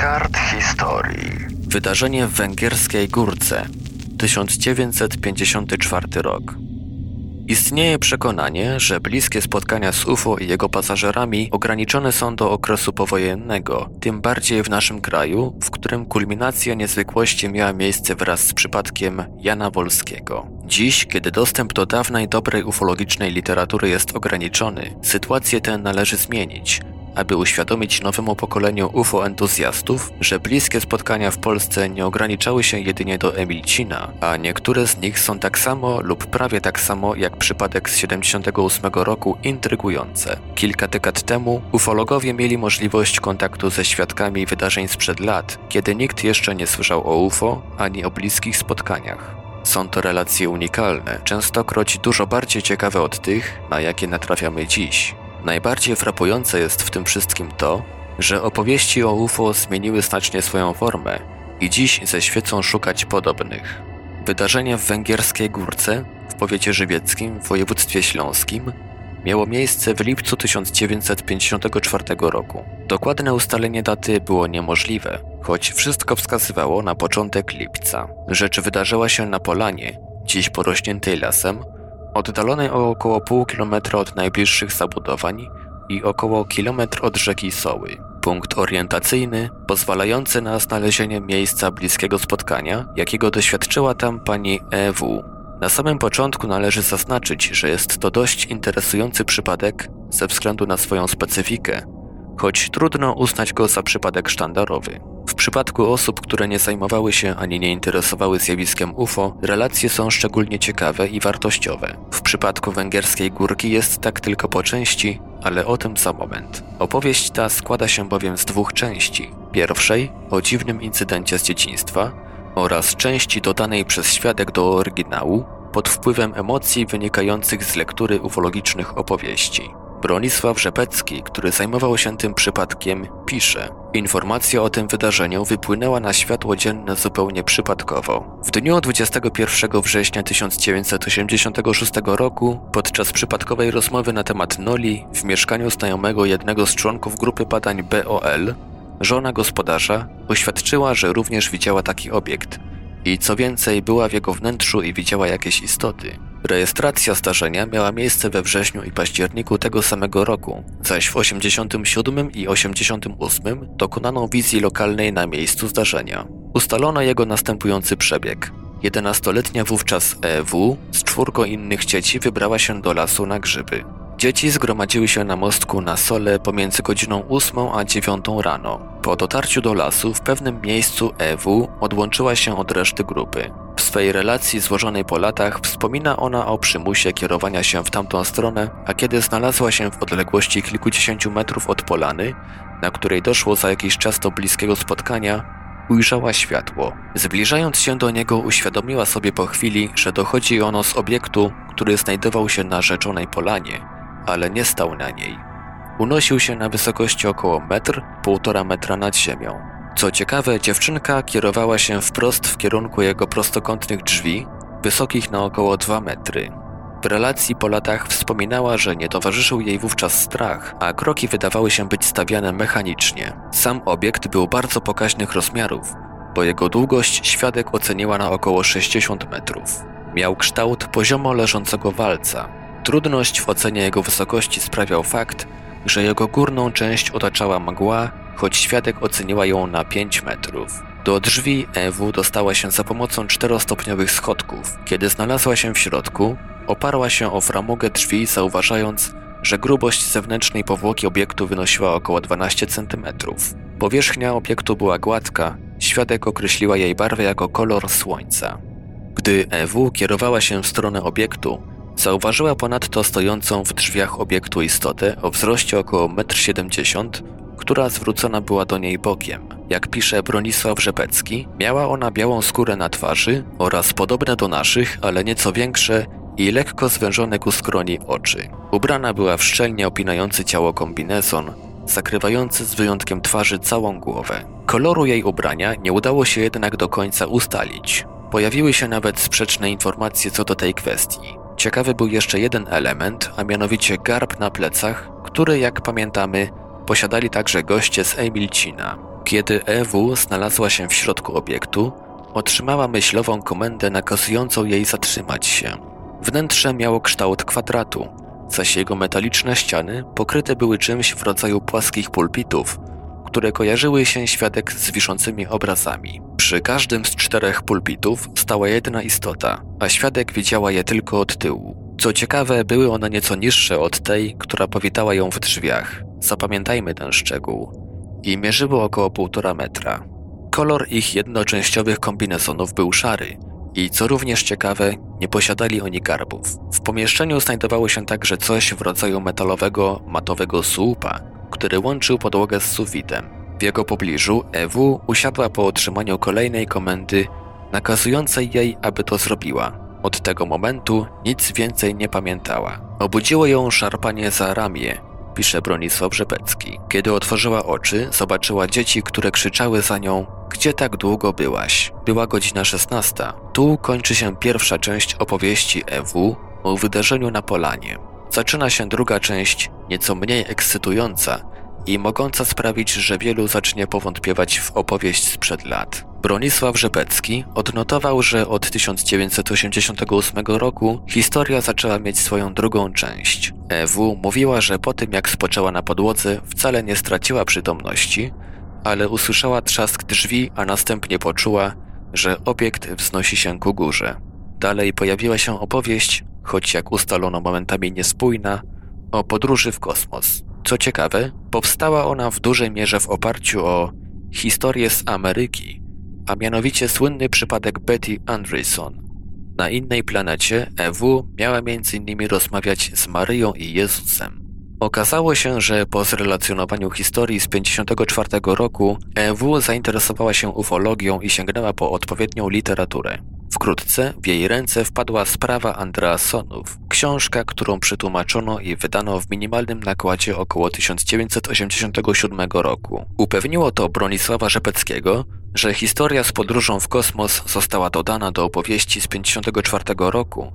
kart historii. Wydarzenie w węgierskiej górce 1954 rok. Istnieje przekonanie, że bliskie spotkania z UFO i jego pasażerami ograniczone są do okresu powojennego, tym bardziej w naszym kraju, w którym kulminacja niezwykłości miała miejsce wraz z przypadkiem Jana Wolskiego. Dziś, kiedy dostęp do dawnej dobrej ufologicznej literatury jest ograniczony, sytuację tę należy zmienić, aby uświadomić nowemu pokoleniu UFO-entuzjastów, że bliskie spotkania w Polsce nie ograniczały się jedynie do Emilcina, a niektóre z nich są tak samo lub prawie tak samo jak przypadek z 78 roku intrygujące. Kilka dekad temu ufologowie mieli możliwość kontaktu ze świadkami wydarzeń sprzed lat, kiedy nikt jeszcze nie słyszał o UFO ani o bliskich spotkaniach. Są to relacje unikalne, częstokroć dużo bardziej ciekawe od tych, na jakie natrafiamy dziś. Najbardziej frapujące jest w tym wszystkim to, że opowieści o UFO zmieniły znacznie swoją formę i dziś ze świecą szukać podobnych. Wydarzenie w Węgierskiej Górce w powiecie żywieckim w województwie śląskim miało miejsce w lipcu 1954 roku. Dokładne ustalenie daty było niemożliwe, choć wszystko wskazywało na początek lipca. Rzecz wydarzyła się na polanie, dziś porośniętej lasem, oddalonej o około pół kilometra od najbliższych zabudowań i około kilometr od rzeki Soły. Punkt orientacyjny pozwalający na znalezienie miejsca bliskiego spotkania, jakiego doświadczyła tam pani EW. Na samym początku należy zaznaczyć, że jest to dość interesujący przypadek ze względu na swoją specyfikę, choć trudno uznać go za przypadek sztandarowy. W przypadku osób, które nie zajmowały się ani nie interesowały zjawiskiem UFO, relacje są szczególnie ciekawe i wartościowe. W przypadku węgierskiej górki jest tak tylko po części, ale o tym za moment. Opowieść ta składa się bowiem z dwóch części. Pierwszej o dziwnym incydencie z dzieciństwa oraz części dodanej przez świadek do oryginału pod wpływem emocji wynikających z lektury ufologicznych opowieści. Bronisław Rzepecki, który zajmował się tym przypadkiem, pisze: Informacja o tym wydarzeniu wypłynęła na światło dzienne zupełnie przypadkowo. W dniu 21 września 1986 roku, podczas przypadkowej rozmowy na temat Noli w mieszkaniu znajomego jednego z członków grupy badań BOL, żona gospodarza oświadczyła, że również widziała taki obiekt i co więcej, była w jego wnętrzu i widziała jakieś istoty. Rejestracja zdarzenia miała miejsce we wrześniu i październiku tego samego roku, zaś w 87 i 88 dokonano wizji lokalnej na miejscu zdarzenia. Ustalono jego następujący przebieg. 11-letnia wówczas EW z czwórką innych dzieci wybrała się do lasu na grzyby. Dzieci zgromadziły się na mostku na Sole pomiędzy godziną 8 a 9 rano. Po dotarciu do lasu w pewnym miejscu EW odłączyła się od reszty grupy. W swej relacji złożonej po latach wspomina ona o przymusie kierowania się w tamtą stronę, a kiedy znalazła się w odległości kilkudziesięciu metrów od polany, na której doszło za jakiś czas do bliskiego spotkania, ujrzała światło. Zbliżając się do niego, uświadomiła sobie po chwili, że dochodzi ono z obiektu, który znajdował się na rzeczonej polanie, ale nie stał na niej. Unosił się na wysokości około metr, półtora metra nad ziemią. Co ciekawe, dziewczynka kierowała się wprost w kierunku jego prostokątnych drzwi, wysokich na około 2 metry. W relacji po latach wspominała, że nie towarzyszył jej wówczas strach, a kroki wydawały się być stawiane mechanicznie. Sam obiekt był bardzo pokaźnych rozmiarów, bo jego długość świadek oceniła na około 60 metrów. Miał kształt poziomo leżącego walca. Trudność w ocenie jego wysokości sprawiał fakt, że jego górną część otaczała mgła, choć świadek oceniła ją na 5 metrów. Do drzwi EW dostała się za pomocą czterostopniowych schodków. Kiedy znalazła się w środku, oparła się o framugę drzwi, zauważając, że grubość zewnętrznej powłoki obiektu wynosiła około 12 cm. Powierzchnia obiektu była gładka, świadek określiła jej barwę jako kolor słońca. Gdy EW kierowała się w stronę obiektu, zauważyła ponadto stojącą w drzwiach obiektu istotę o wzroście około 1,70 m, która zwrócona była do niej bokiem. Jak pisze Bronisław Rzepecki, miała ona białą skórę na twarzy oraz podobne do naszych, ale nieco większe i lekko zwężone ku skroni oczy. Ubrana była w szczelnie opinający ciało kombinezon, zakrywający z wyjątkiem twarzy całą głowę. Koloru jej ubrania nie udało się jednak do końca ustalić. Pojawiły się nawet sprzeczne informacje co do tej kwestii. Ciekawy był jeszcze jeden element, a mianowicie garb na plecach, który, jak pamiętamy, posiadali także goście z Emilcina. Kiedy EW znalazła się w środku obiektu, otrzymała myślową komendę nakazującą jej zatrzymać się. Wnętrze miało kształt kwadratu, zaś jego metaliczne ściany pokryte były czymś w rodzaju płaskich pulpitów, które kojarzyły się świadek z wiszącymi obrazami. Przy każdym z czterech pulpitów stała jedna istota, a świadek widziała je tylko od tyłu. Co ciekawe, były one nieco niższe od tej, która powitała ją w drzwiach. Zapamiętajmy ten szczegół. I mierzyły około półtora metra. Kolor ich jednoczęściowych kombinezonów był szary i co również ciekawe, nie posiadali oni garbów. W pomieszczeniu znajdowało się także coś w rodzaju metalowego, matowego słupa, który łączył podłogę z sufitem. W jego pobliżu EW usiadła po otrzymaniu kolejnej komendy nakazującej jej, aby to zrobiła. Od tego momentu nic więcej nie pamiętała. Obudziło ją szarpanie za ramię, pisze Bronisław Rzepecki. Kiedy otworzyła oczy, zobaczyła dzieci, które krzyczały za nią Gdzie tak długo byłaś? Była godzina 16. Tu kończy się pierwsza część opowieści EW o wydarzeniu na Polanie. Zaczyna się druga część, nieco mniej ekscytująca i mogąca sprawić, że wielu zacznie powątpiewać w opowieść sprzed lat. Bronisław Rzepecki odnotował, że od 1988 roku historia zaczęła mieć swoją drugą część. EW mówiła, że po tym jak spoczęła na podłodze wcale nie straciła przytomności, ale usłyszała trzask drzwi, a następnie poczuła, że obiekt wznosi się ku górze. Dalej pojawiła się opowieść, choć jak ustalono momentami niespójna, o podróży w kosmos. Co ciekawe, powstała ona w dużej mierze w oparciu o historię z Ameryki, a mianowicie słynny przypadek Betty Andreson. Na innej planecie EW miała m.in. rozmawiać z Maryją i Jezusem. Okazało się, że po zrelacjonowaniu historii z 1954 roku EW zainteresowała się ufologią i sięgnęła po odpowiednią literaturę. Wkrótce w jej ręce wpadła sprawa Andreasonów, książka, którą przetłumaczono i wydano w minimalnym nakładzie około 1987 roku. Upewniło to Bronisława Rzepeckiego, że historia z podróżą w kosmos została dodana do opowieści z 1954 roku,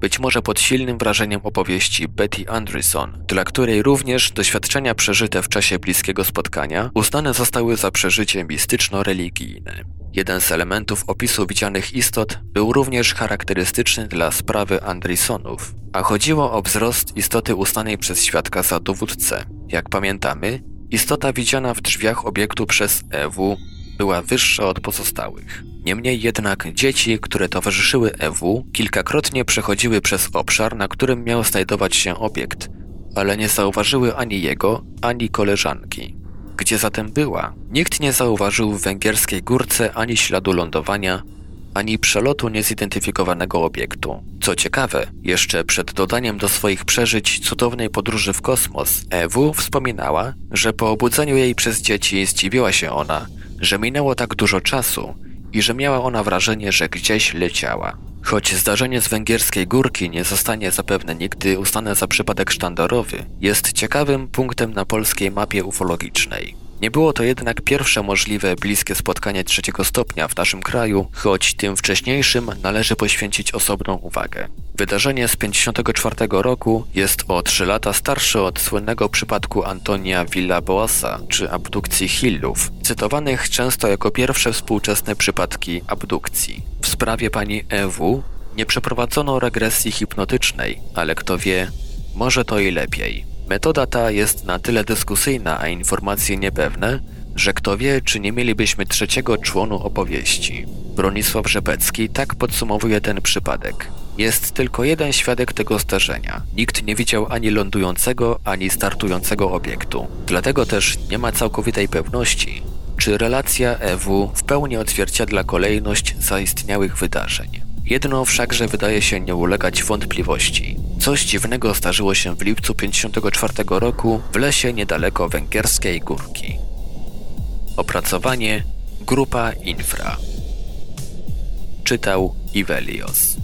być może pod silnym wrażeniem opowieści Betty Andreson, dla której również doświadczenia przeżyte w czasie bliskiego spotkania uznane zostały za przeżycie mistyczno-religijne. Jeden z elementów opisu widzianych istot był również charakterystyczny dla sprawy Andrisonów, a chodziło o wzrost istoty uznanej przez świadka za dowódcę. Jak pamiętamy, istota widziana w drzwiach obiektu przez EW była wyższa od pozostałych. Niemniej jednak dzieci, które towarzyszyły EW, kilkakrotnie przechodziły przez obszar, na którym miał znajdować się obiekt, ale nie zauważyły ani jego, ani koleżanki. Gdzie zatem była? Nikt nie zauważył w węgierskiej górce ani śladu lądowania, ani przelotu niezidentyfikowanego obiektu. Co ciekawe, jeszcze przed dodaniem do swoich przeżyć cudownej podróży w kosmos, EW wspominała, że po obudzeniu jej przez dzieci zdziwiła się ona, że minęło tak dużo czasu i że miała ona wrażenie, że gdzieś leciała. Choć zdarzenie z węgierskiej górki nie zostanie zapewne nigdy uznane za przypadek sztandarowy, jest ciekawym punktem na polskiej mapie ufologicznej. Nie było to jednak pierwsze możliwe bliskie spotkanie trzeciego stopnia w naszym kraju, choć tym wcześniejszym należy poświęcić osobną uwagę. Wydarzenie z 1954 roku jest o 3 lata starsze od słynnego przypadku Antonia Villa-Boasa czy abdukcji Hillów, cytowanych często jako pierwsze współczesne przypadki abdukcji. W sprawie pani EW nie przeprowadzono regresji hipnotycznej, ale kto wie, może to i lepiej. Metoda ta jest na tyle dyskusyjna, a informacje niepewne, że kto wie, czy nie mielibyśmy trzeciego członu opowieści. Bronisław Rzepecki tak podsumowuje ten przypadek. Jest tylko jeden świadek tego zdarzenia. Nikt nie widział ani lądującego, ani startującego obiektu. Dlatego też nie ma całkowitej pewności, czy relacja EW w pełni odzwierciedla kolejność zaistniałych wydarzeń. Jedno wszakże wydaje się nie ulegać wątpliwości. Coś dziwnego zdarzyło się w lipcu 1954 roku w lesie niedaleko węgierskiej górki. Opracowanie Grupa Infra. Czytał Ivelios.